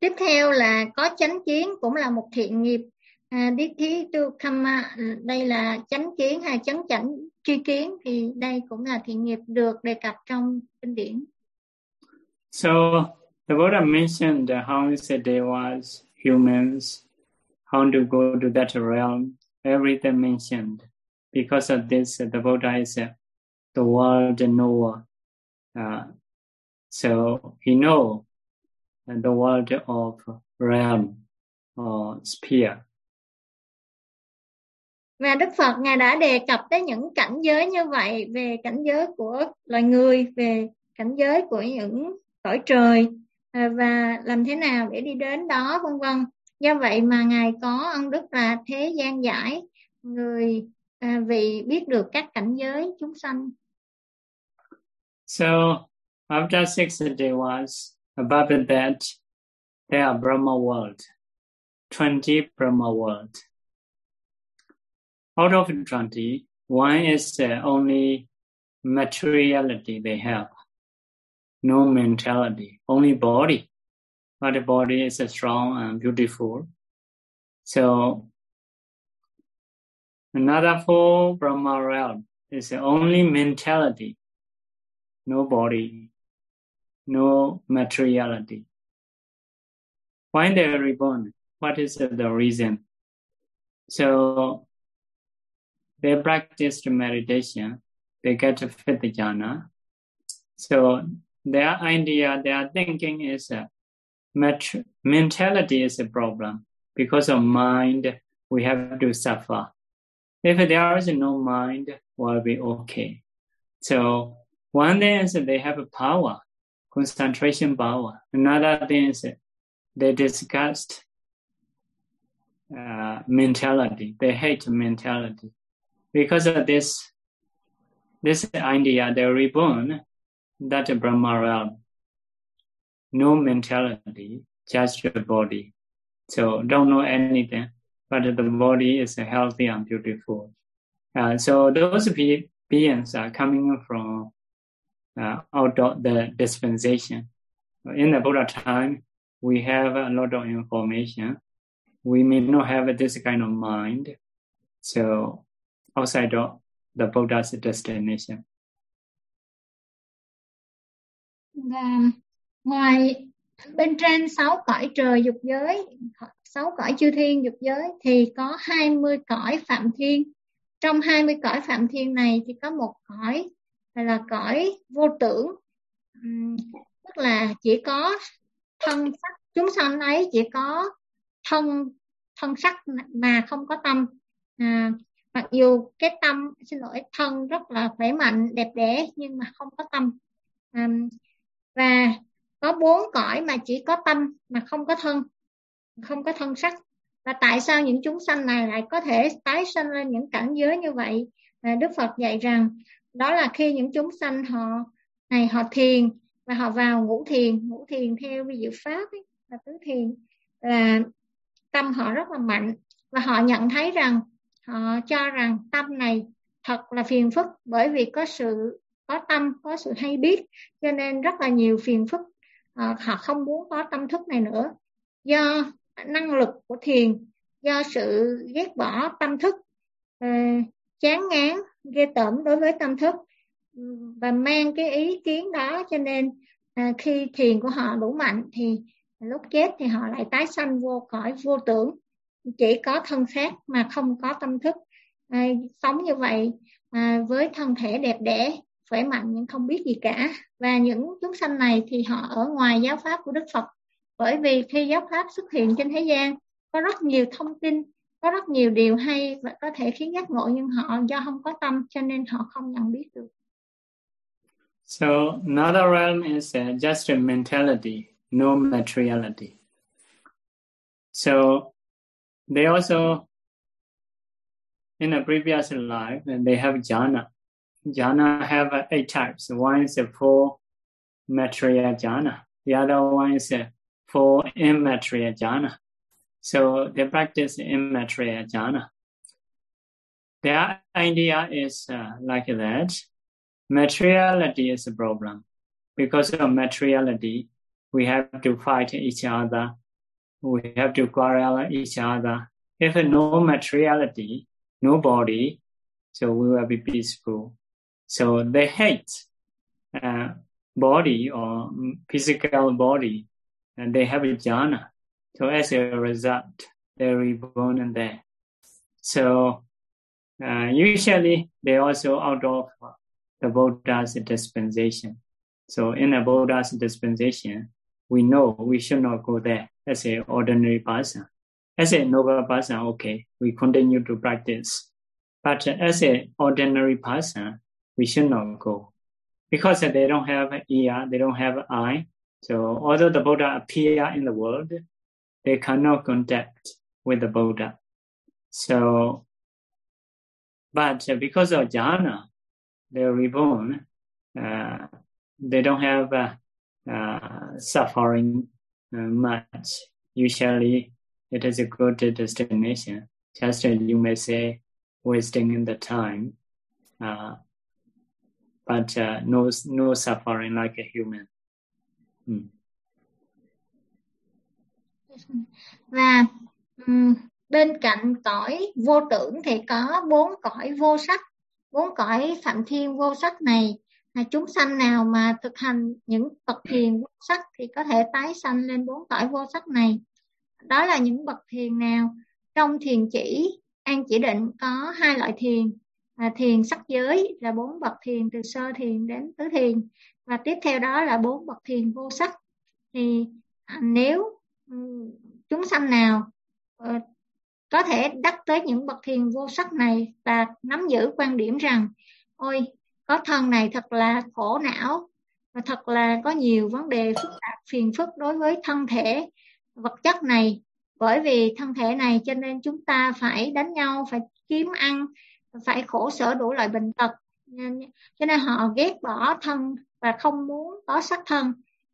tiếp theo là có chánh kiến cũng là một thiện nghiệp. À, Điết thí tu kama ừ, đây là chánh kiến hay chánh chánh tri kiến thì đây cũng là thiện nghiệp được đề cập trong kinh điển. So the Buddha mentioned how there was humans, how to go to that realm, everything mentioned. Because of this, the Buddha is the world knower. Uh, so he know the world of realm or sphere. Và Đức Phật Ngài đã đề cập tới những cảnh giới như vậy về cảnh giới của loài người, về cảnh giới của những cõi trời, à, và làm thế nào để đi đến đó vân vân. Do vậy mà ngài có ân đức là thế gian giải người à, vì biết được các cảnh giới chúng sanh. So after six devas above that there are Brahma world 20 Brahma world. Out of 20 one is the only materiality they have no mentality, only body. But the body is strong and beautiful. So another four Brahma realm is only mentality, no body, no materiality. Why they reborn? What is the reason? So they practiced meditation, they get a fifth jhana. So their idea, their thinking is a mentality is a problem. Because of mind, we have to suffer. If there is no mind, we'll be okay. So one thing is they have a power, concentration power. Another thing is they disgust uh, mentality. They hate mentality. Because of this, this idea, they're reborn, that Brahma realm, no mentality, just your body. So don't know anything, but the body is healthy and beautiful. Uh, so those be- beings are coming from uh, out of the dispensation. In the Buddha time, we have a lot of information. We may not have this kind of mind. So outside of the Buddha's destination. Và ngoài bên trên sáu cõi trời dục giới, sáu cõi chư thiên dục giới thì có 20 cõi phạm thiên. Trong 20 cõi phạm thiên này thì có một cõi là cõi vô tưởng. tức là chỉ có thân sắc chúng sanh ấy chỉ có thân thân sắc mà không có tâm à, mặc dù cái tâm xin lỗi thân rất là khỏe mạnh đẹp đẽ nhưng mà không có tâm. À, và có bốn cõi mà chỉ có tâm mà không có thân không có thân sắc. Và tại sao những chúng sanh này lại có thể tái sinh lên những cảnh giới như vậy? À, Đức Phật dạy rằng đó là khi những chúng sanh họ này họ thiền và họ vào ngũ thiền. Ngũ thiền theo vi diệu pháp ấy, là tứ thiền. Là tâm họ rất là mạnh. Và họ nhận thấy rằng họ cho rằng tâm này thật là phiền phức bởi vì có sự có tâm có sự hay biết cho nên rất là nhiều phiền phức à, họ không muốn có tâm thức này nữa. Do năng lực của thiền do sự ghét bỏ tâm thức uh, chán ngán ghê tởm đối với tâm thức ừ, và mang cái ý kiến đó cho nên à, khi thiền của họ đủ mạnh thì lúc chết thì họ lại tái sanh vô cõi vô tưởng chỉ có thân xác mà không có tâm thức. À, sống như vậy à, với thân thể đẹp đẽ khỏe mạnh nhưng không biết gì cả. Và những chúng sanh này thì họ ở ngoài giáo pháp của Đức Phật. Bởi vì khi giáo pháp xuất hiện trên thế gian có rất nhiều thông tin có rất nhiều điều hay và có thể khiến giác ngộ nhưng họ do không có tâm cho nên họ không nhận biết được. So another realm is uh, just a mentality, no materiality. So they also, in a previous life, they have jhana. Jhana have eight types. One is for material jhana. The other one is for immaterial jhana. So they practice immaterial jhana. Their idea is uh, like that. Materiality is a problem. Because of materiality, we have to fight each other. We have to quarrel each other. If no materiality, no body, so we will be peaceful. So they hate uh, body or physical body, and they have a jhana. So as a result, they're reborn there. So uh, usually they also out of the Buddha's dispensation. So in a Buddha's dispensation, we know we should not go there as an ordinary person. As a noble person, okay, we continue to practice. But as an ordinary person, we should not go because they don't have ear, they don't have eye. So although the Buddha appear in the world, they cannot contact with the Buddha. So, but because of jhana, they're reborn. Uh, they don't have uh, uh, suffering uh, much. Usually, it is a good destination. Just as you may say, wasting the time, uh, but uh, no no suffering like a human. Hmm. và um, bên cạnh cõi vô tưởng thì có bốn cõi vô sắc bốn cõi phạm thiên vô sắc này chúng sanh nào mà thực hành những bậc thiền vô sắc thì có thể tái sanh lên bốn cõi vô sắc này. Đó là những bậc thiền nào? Trong thiền chỉ an chỉ định có hai loại thiền. Là thiền sắc giới là bốn bậc thiền từ sơ thiền đến tứ thiền. Và tiếp theo đó là bốn bậc thiền vô sắc. Thì à, nếu ừ, chúng sanh nào uh, có thể đắc tới những bậc thiền vô sắc này và nắm giữ quan điểm rằng ôi có thân này thật là khổ não và thật là có nhiều vấn đề phức tạp, phiền phức đối với thân thể. Vật chất này, bởi vì thân thể này cho nên chúng ta phải đánh nhau, phải kiếm ăn, phải khổ sở đủ loại bệnh tật. Cho nên họ ghét bỏ thân và không muốn có sắc thân.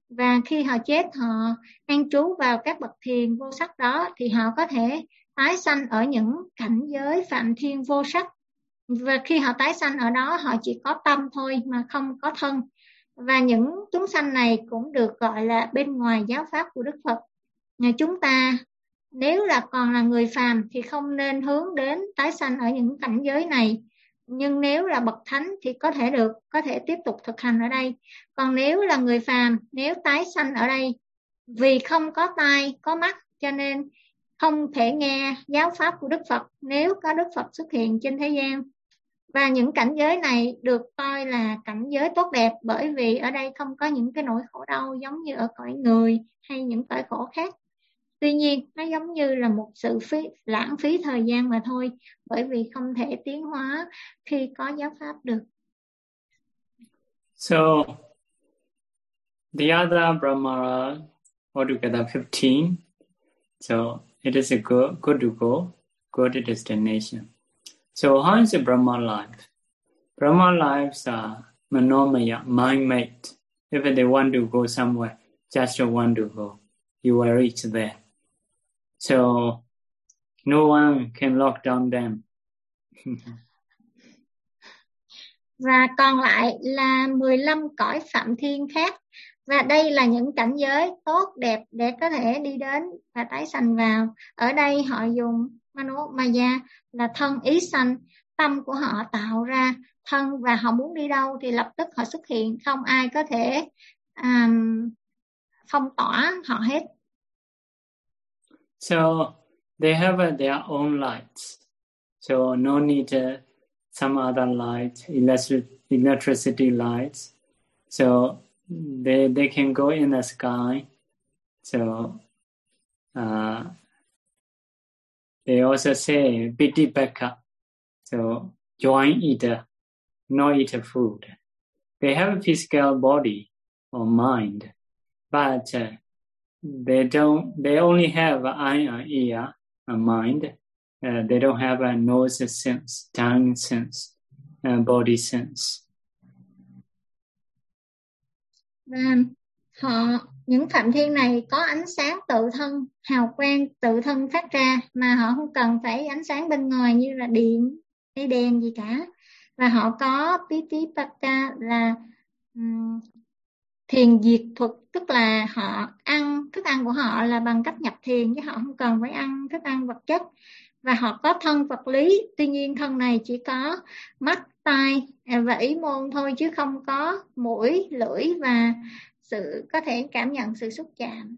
Và khi họ chết, họ an trú vào các bậc thiền vô sắc đó, thì họ có thể tái sanh ở những cảnh giới phạm thiên vô sắc và khi họ tái sanh ở đó, họ chỉ có tâm thôi mà không có thân. Và những chúng sanh này cũng được gọi là bên ngoài giáo pháp của Đức Phật. Chúng ta, nếu là còn là người phàm thì không nên hướng đến tái sanh ở những cảnh giới này. Nhưng nếu là bậc thánh thì có thể được, có thể tiếp tục thực hành ở đây. Còn nếu là người phàm, nếu tái sanh ở đây, vì không có tai, có mắt, cho nên không thể nghe giáo pháp của Đức Phật. Nếu có Đức Phật xuất hiện trên thế gian và những cảnh giới này được coi là cảnh giới tốt đẹp bởi vì ở đây không có những cái nỗi khổ đau giống như ở cõi người hay những cõi khổ khác. Tuy nhiên nó giống như là một sự phí, lãng phí thời gian mà thôi bởi vì không thể tiến hóa khi có giáo pháp được. So the other brahmara altogether 15 so it is a good, good to go good destination so, how is the brahma life? Brahma lives are manomaya mind made if they want to go somewhere, just want to go. You will reach there. So, no one can lock down them. và còn lại là 15 cõi phạm thiên khác. Và đây là những cảnh giới tốt, đẹp để có thể đi đến và tái sanh vào. Ở đây họ dùng mano maya là thân ý sanh tâm của họ tạo ra thân và họ muốn đi đâu thì lập tức họ xuất hiện không ai có thể um, phong tỏa họ hết So they have uh, their own lights. So no need uh, some other light, electric, electricity lights. So they they can go in the sky. So uh, they also say piti beka. So join eater, not eat food. They have a physical body or mind, but uh, they don't they only have eye and ear a mind uh, they don't have a nose sense tongue sense and body sense họ những phạm thiên này có ánh sáng tự thân hào quang tự thân phát ra mà họ không cần phải ánh sáng bên ngoài như là điện hay đèn gì cả. Và họ có pitipaka là um, thiền diệt thuật tức là họ ăn thức ăn của họ là bằng cách nhập thiền chứ họ không cần phải ăn thức ăn vật chất. Và họ có thân vật lý tuy nhiên thân này chỉ có mắt tai à, và ý môn thôi chứ không có mũi lưỡi và sự có thể cảm nhận sự xúc chạm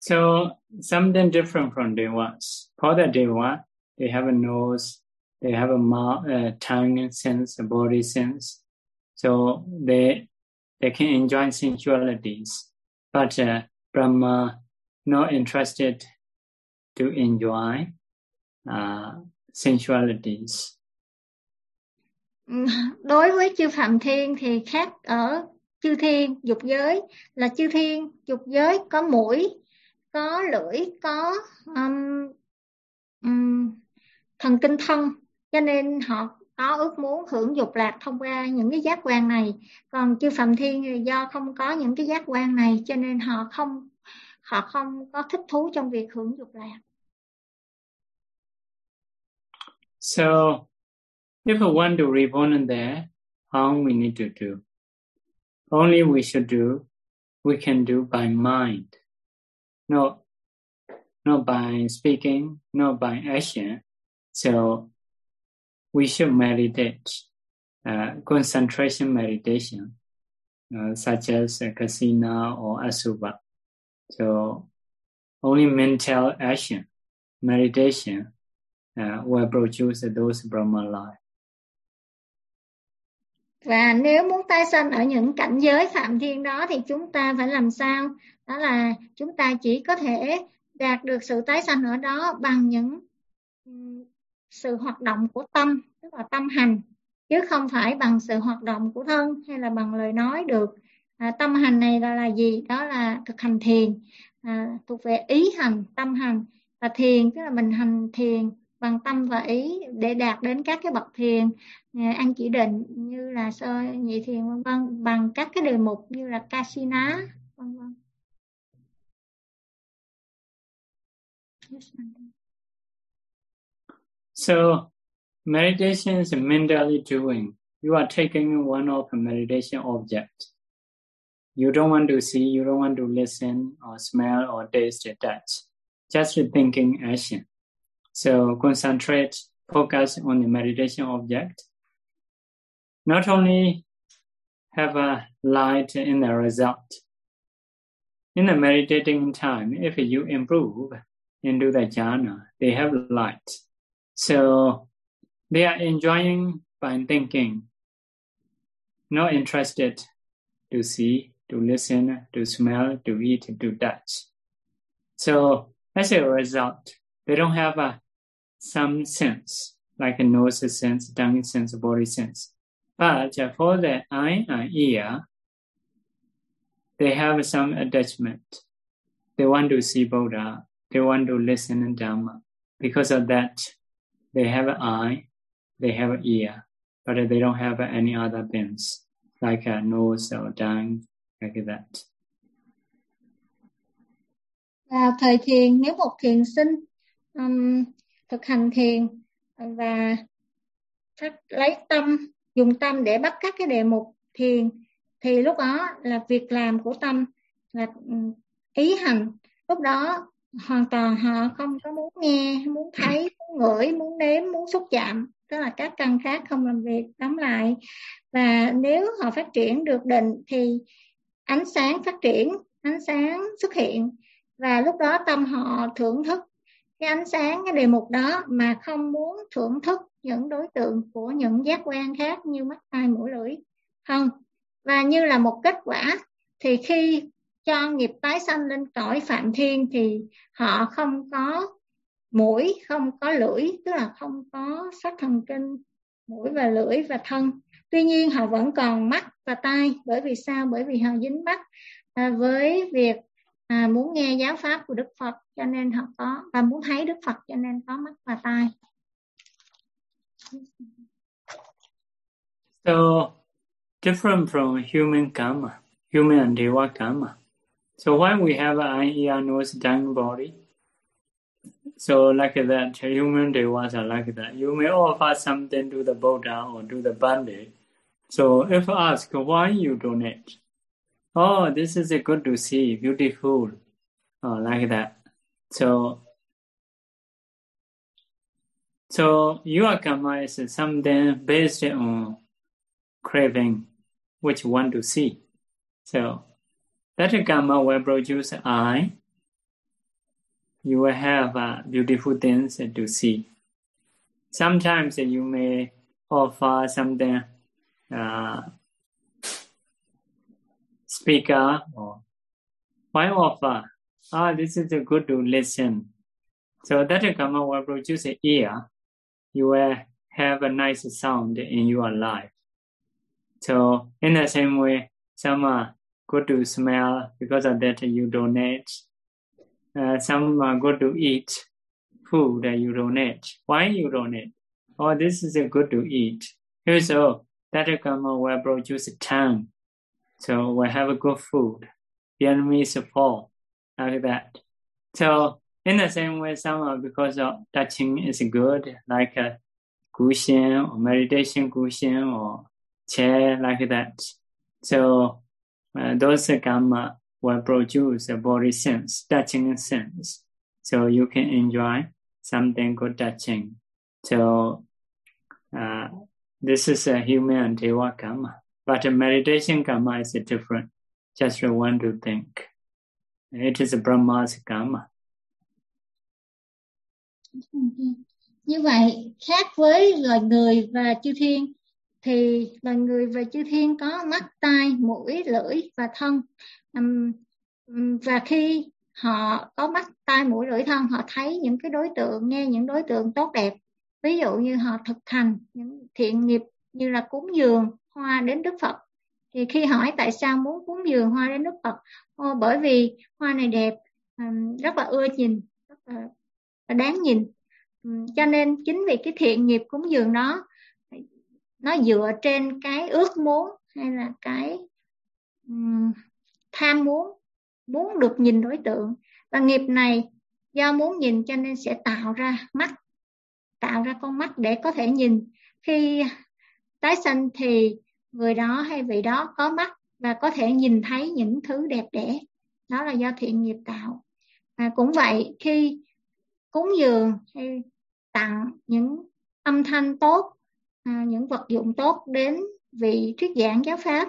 So something different from devas. For the deva, they have a nose, they have a mouth, a tongue sense, a body sense. So they they can enjoy sensualities, but uh, Brahma not interested to enjoy uh, sensualities. Đối với chư Phạm Thiên thì khác ở chư thiên dục giới là chư thiên dục giới có mũi, có lưỡi, có um, um, thần kinh thân. Cho nên họ có ước muốn hưởng dục lạc thông qua những cái giác quan này. Còn chư phạm thiên do không có những cái giác quan này cho nên họ không họ không có thích thú trong việc hưởng dục lạc. So, if we want to reborn in there, how we need to do? Only we should do, we can do by mind, not, not by speaking, not by action. So, we should meditate, uh, concentration meditation, uh, such as kasina or asubha. So only mental action, meditation, uh, will produce those Brahma life. Và nếu muốn tái sanh ở những cảnh giới phạm thiên đó thì chúng ta phải làm sao? Đó là chúng ta chỉ có thể đạt được sự tái sanh ở đó bằng những sự hoạt động của tâm tức là tâm hành chứ không phải bằng sự hoạt động của thân hay là bằng lời nói được. À, tâm hành này là là gì? Đó là thực hành thiền à, thuộc về ý hành tâm hành. Và thiền tức là mình hành thiền bằng tâm và ý để đạt đến các cái bậc thiền à, ăn chỉ định như là sơ nhị thiền vân vân bằng các cái đề mục như là casina vân vân So meditation is mentally doing. You are taking one of a meditation object. You don't want to see, you don't want to listen or smell or taste or touch. Just thinking action. So concentrate, focus on the meditation object. Not only have a light in the result. In the meditating time, if you improve into the jhana, they have light. So they are enjoying by thinking, not interested to see, to listen, to smell, to eat, to touch. So as a result, they don't have a some sense, like a nose sense, tongue sense, body sense. But for the eye and ear, they have some attachment. They want to see Buddha. They want to listen to Dhamma. Because of that, they have an eye, they have an ear, but they don't have any other things, like a nose or tongue, like that. Vào thời thiền, nếu một thiền sinh um, thực hành thiền và phát, lấy tâm dùng tâm để bắt các cái đề mục thiền thì lúc đó là việc làm của tâm là ừ, ý hành. Lúc đó hoàn toàn họ không có muốn nghe muốn thấy muốn ngửi muốn nếm muốn xúc chạm. Tức là các căn khác không làm việc đóng lại. Và nếu họ phát triển được định thì ánh sáng phát triển ánh sáng xuất hiện. Và lúc đó tâm họ thưởng thức cái ánh sáng cái đề mục đó mà không muốn thưởng thức những đối tượng của những giác quan khác như mắt tai mũi lưỡi không. Và như là một kết quả thì khi cho nghiệp tái sanh lên cõi phạm thiên thì họ không có mũi không có lưỡi tức là không có sắc thần kinh mũi và lưỡi và thân. Tuy nhiên họ vẫn còn mắt và tai bởi vì sao? Bởi vì họ dính mắt à, với việc à, muốn nghe giáo pháp của Đức Phật cho nên họ có và muốn thấy Đức Phật cho nên có mắt và tai. So different from human karma, human and deva karma. So when we have an ear, nose, tongue, body, so like that, human devas are like that. You may offer something to the Buddha or to the Bandit. So if asked why you donate, oh, this is a good to see, beautiful, oh, like that. So, so your karma is something based on craving, which want to see. So that karma will produce eye. You will have uh, beautiful things to see. Sometimes you may offer something uh, speaker or why offer? Ah, this is a good to listen. So that karma will produce an ear. You will have a nice sound in your life. So in the same way, some are good to smell because of that you donate. Uh, some are good to eat food that you donate. Why you donate? Oh, this is a good to eat. Here so that karma will produce tongue. So we have a good food. The enemies fall like that. So in the same way, some because of touching is good, like a gushen or meditation gushen or chair like that. So uh, those karma will produce a body sense, touching sense. So you can enjoy something good touching. So uh, this is a human and karma. But a meditation karma is different. Just one to think. It is a Brahma's karma. Như vậy, khác với loài người và chư thiên, thì loài người và chư thiên có mắt, tai, mũi, lưỡi và thân. và khi họ có mắt, tai, mũi, lưỡi, thân, họ thấy những cái đối tượng, nghe những đối tượng tốt đẹp. Ví dụ như họ thực hành những thiện nghiệp như là cúng dường hoa đến Đức Phật. Thì khi hỏi tại sao muốn cúng dường hoa đến Đức Phật Ô, bởi vì hoa này đẹp rất là ưa nhìn rất là, đáng nhìn. Cho nên chính vì cái thiện nghiệp cúng dường đó nó dựa trên cái ước muốn hay là cái um, tham muốn muốn được nhìn đối tượng. Và nghiệp này do muốn nhìn cho nên sẽ tạo ra mắt tạo ra con mắt để có thể nhìn. Khi tái sanh thì người đó hay vị đó có mắt và có thể nhìn thấy những thứ đẹp đẽ. Đó là do thiện nghiệp tạo. Và cũng vậy khi cúng dường hay tặng những âm thanh tốt à, những vật dụng tốt đến vị thuyết giảng giáo pháp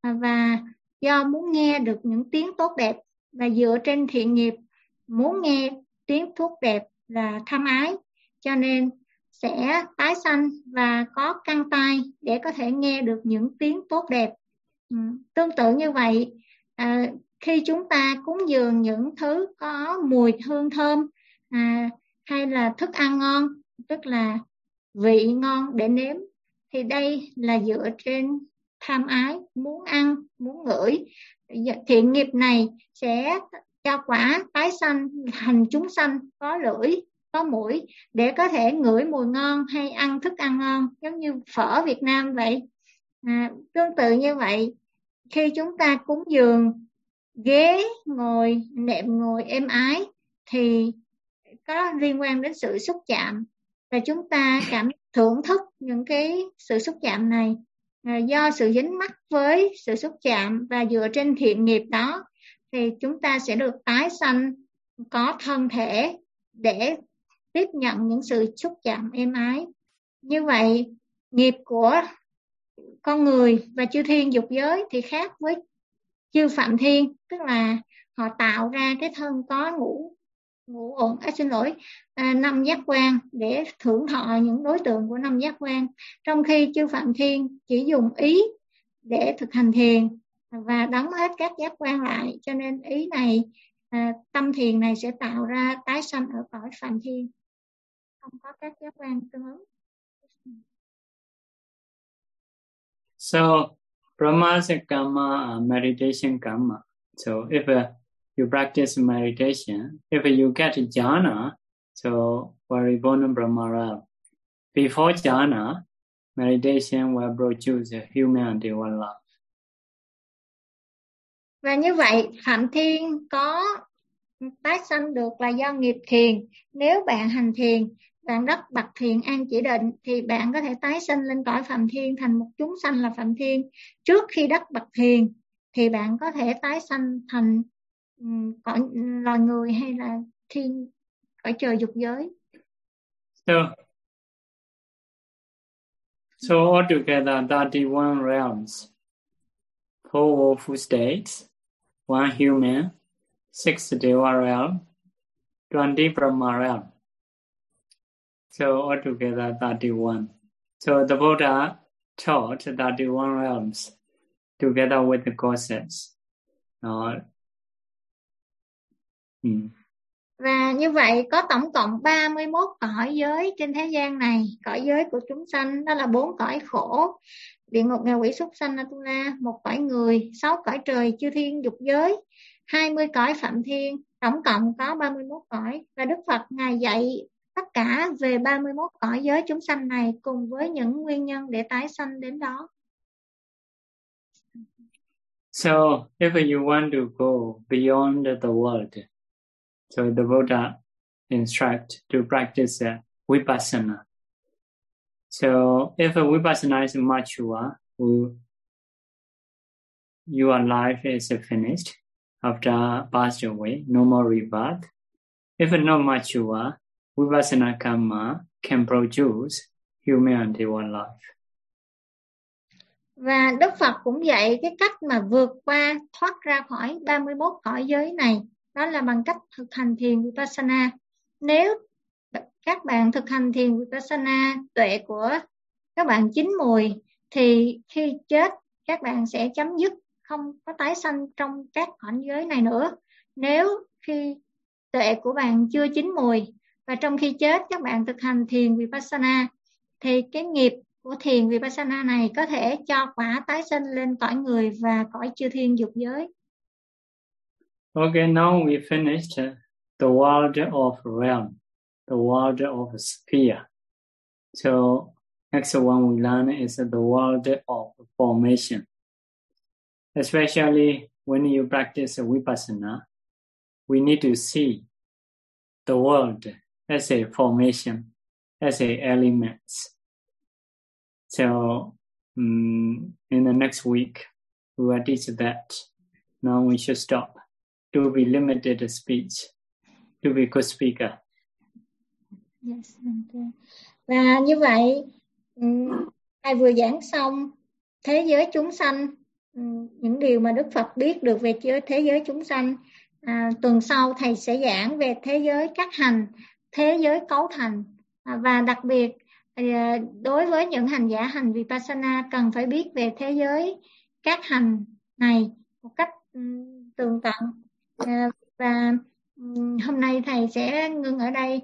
à, và do muốn nghe được những tiếng tốt đẹp và dựa trên thiện nghiệp muốn nghe tiếng thuốc đẹp là tham ái cho nên sẽ tái sanh và có căng tai để có thể nghe được những tiếng tốt đẹp. Ừ, tương tự như vậy à, khi chúng ta cúng dường những thứ có mùi hương thơm à, hay là thức ăn ngon tức là vị ngon để nếm thì đây là dựa trên tham ái muốn ăn muốn ngửi. Thiện nghiệp này sẽ cho quả tái sanh thành chúng sanh có lưỡi có mũi để có thể ngửi mùi ngon hay ăn thức ăn ngon giống như phở Việt Nam vậy. À, tương tự như vậy khi chúng ta cúng dường ghế ngồi nệm ngồi êm ái thì có liên quan đến sự xúc chạm và chúng ta cảm thưởng thức những cái sự xúc chạm này. À, do sự dính mắc với sự xúc chạm và dựa trên thiện nghiệp đó thì chúng ta sẽ được tái sanh có thân thể để tiếp nhận những sự xúc chạm êm ái. Như vậy nghiệp của con người và chư thiên dục giới thì khác với chư phạm thiên tức là họ tạo ra cái thân có ngũ ngũ ổn. À, xin lỗi à, năm giác quan để thưởng thọ những đối tượng của năm giác quan. Trong khi chư phạm thiên chỉ dùng ý để thực hành thiền và đóng hết các giác quan lại cho nên ý này à, tâm thiền này sẽ tạo ra tái sanh ở cõi phạm thiên không có các giác quan tương ứng So Brahma is a karma, uh, meditation karma. So if uh, you practice meditation, if you get jhana, so Varibona Brahmara, before jhana, meditation will produce human and divine love. Và như vậy, Phạm Thiên có tái sanh được là do nghiệp thiền. Nếu bạn hành thiền, bạn đắc bậc thiện, an chỉ định, thì bạn có thể tái sinh lên cõi Phạm Thiên thành một chúng sanh là Phạm Thiên. Trước khi đắc bậc thiền, thì bạn có thể tái sanh thành cõi, loài người hay là thiên, cõi trời dục giới so so altogether 31 realms, four woeful states, one human, six deva realm 20 brahma realm so altogether 31 so the buddha taught 31 realms together with the causes uh, Ừ. Và như vậy có tổng cộng 31 cõi giới trên thế gian này, cõi giới của chúng sanh đó là bốn cõi khổ, địa ngục nghèo quỷ súc sanh Atula, một cõi người, sáu cõi trời chư thiên dục giới, 20 cõi phạm thiên, tổng cộng có 31 cõi. Và Đức Phật ngài dạy tất cả về 31 cõi giới chúng sanh này cùng với những nguyên nhân để tái sanh đến đó. So, if you want to go beyond the world, So the Buddha instruct to practice uh, vipassana. So if a vipassana is mature, your life is finished after passed away, no more rebirth. If not mature, vipassana karma can produce human divine life. Và Đức Phật cũng dạy cái cách mà vượt qua, thoát ra khỏi 31 cõi giới này. Đó là bằng cách thực hành thiền vipassana. Nếu các bạn thực hành thiền vipassana, tuệ của các bạn chín mùi, thì khi chết, các bạn sẽ chấm dứt, không có tái sanh trong các cảnh giới này nữa. Nếu khi tuệ của bạn chưa chín mùi và trong khi chết các bạn thực hành thiền vipassana thì cái nghiệp của thiền vipassana này có thể cho quả tái sinh lên cõi người và cõi chư thiên dục giới Okay, now we finished the world of realm, the world of sphere. So next one we learn is the world of formation. Especially when you practice vipassana, we need to see the world as a formation, as a elements. So um, in the next week, we will teach that. Now we should stop. To be limited speech, to be good speaker. Yes, okay. Và như vậy, Thầy vừa giảng xong thế giới chúng sanh, những điều mà Đức Phật biết được về thế giới chúng sanh. À, tuần sau Thầy sẽ giảng về thế giới các hành, thế giới cấu thành. À, và đặc biệt, à, đối với những hành giả hành Vipassana cần phải biết về thế giới các hành này một cách tường tận. À, và hôm nay thầy sẽ ngưng ở đây